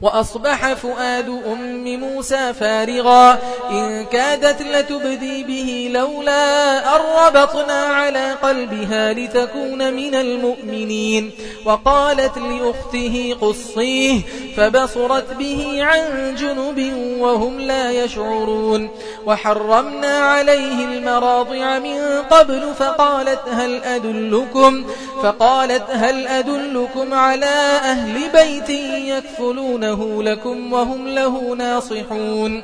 وأصبح فؤاد أم موسى فارغا. إن كادت لتبدي به لولا أربطنا على قلبها لتكون من المؤمنين. وقالت لأخته قصيه فبصرت به عن جنب وهم لا يشعرون. وحرمنا عليه المراضع من قبل فقالت هل أدلكم؟ فقالت هل أدلكم على أهل بيت يكفلونه لكم وهم له ناصحون.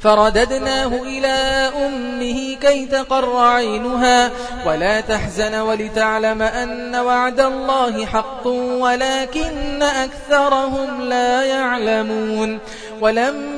فرددناه إلى أمه كي تقر عينها ولا تحزن ولتعلم أن وعد الله حق ولكن أكثرهم لا يعلمون. ولما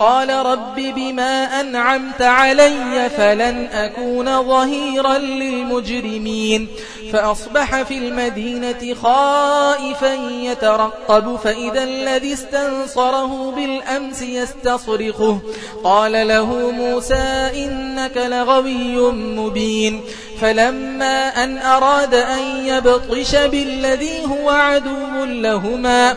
قال رب بما أنعمت علي فلن أكون ظهيرا للمجرمين فأصبح في المدينة خائفا يترقب فإذا الذي استنصره بالأمس يستصرخه قال له موسى إنك لغوي مبين فلما أن أراد أن يبطش بالذي هو عدو لهما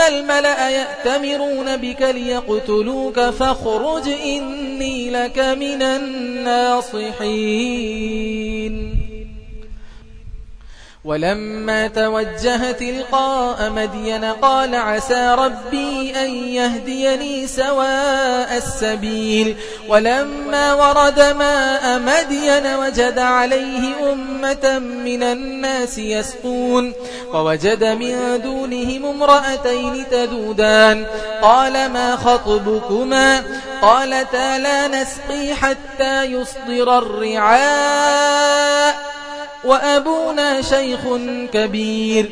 الملأ يأتمرون بك ليقتلوك فاخرج إني لك من الناصحين. ولما توجه تلقاء مدين قال عسى ربي أن يهديني سواء السبيل. ولما ورد ماء مدين وجد عليه أمة من الناس يسقون. ووجد من دونهم امرأتين تذودان. قال ما خطبكما؟ قالتا لا نسقي حتى يصدر الرعاء. وأبونا شيخ كبير.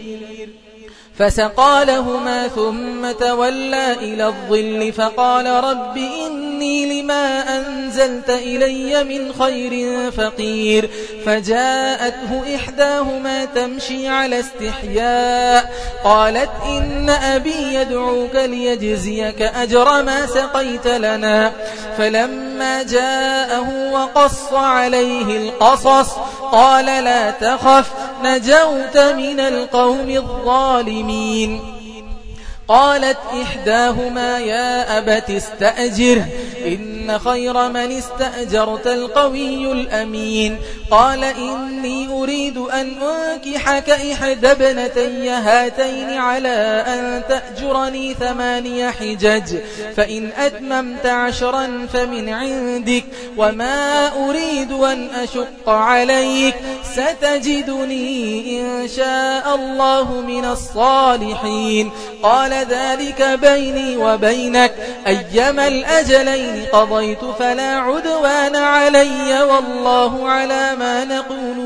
فسقى لهما ثم تولى إلى الظل فقال رب إني لما أنزلت إلي من خير فقير. فجاءته إحداهما تمشي على استحياء. قالت إن أبي يدعوك ليجزيك أجر ما سقيت لنا. فلما جاءه وقص عليه القصص قال لا تخف نجوت من القوم الظالمين. قالت إحداهما يا أبت استأجر إن خير من استأجرت القوي الأمين. قال إني أريد أن أنكحك إحدى ابنتي هاتين على أن تأجرني ثماني حجج فإن أتممت عشرا فمن عندك وما أريد أن أشق عليك ستجدني إن شاء الله من الصالحين. قال ذلك بيني وبينك أيما الأجلين قضيت فلا عدوان علي والله على ما نقول.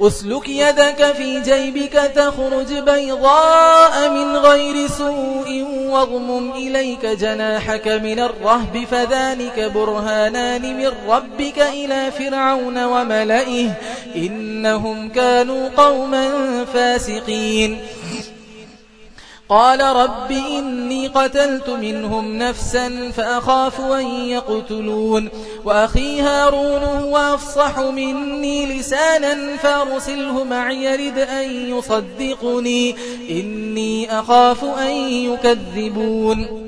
أسلك يدك في جيبك تخرج بيضاء من غير سوء واضمم إليك جناحك من الرهب فذلك برهانان من ربك إلى فرعون وملئه إنهم كانوا قوما فاسقين. قال رب إني قتلت منهم نفسا فأخاف أن يقتلون وأخي هارون هو أفصح مني لسانا فأرسله معي يرد أن يصدقني إني أخاف أن يكذبون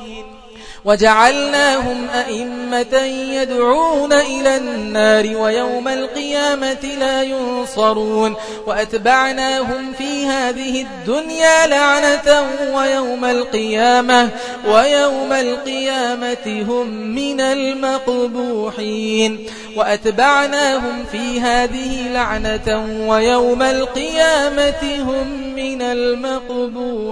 وجعلناهم أئمة يدعون إلى النار ويوم القيامة لا ينصرون وأتبعناهم في هذه الدنيا لعنة ويوم القيامة ويوم القيامة هم من المقبوحين وأتبعناهم في هذه لعنة ويوم القيامة هم من المقبوحين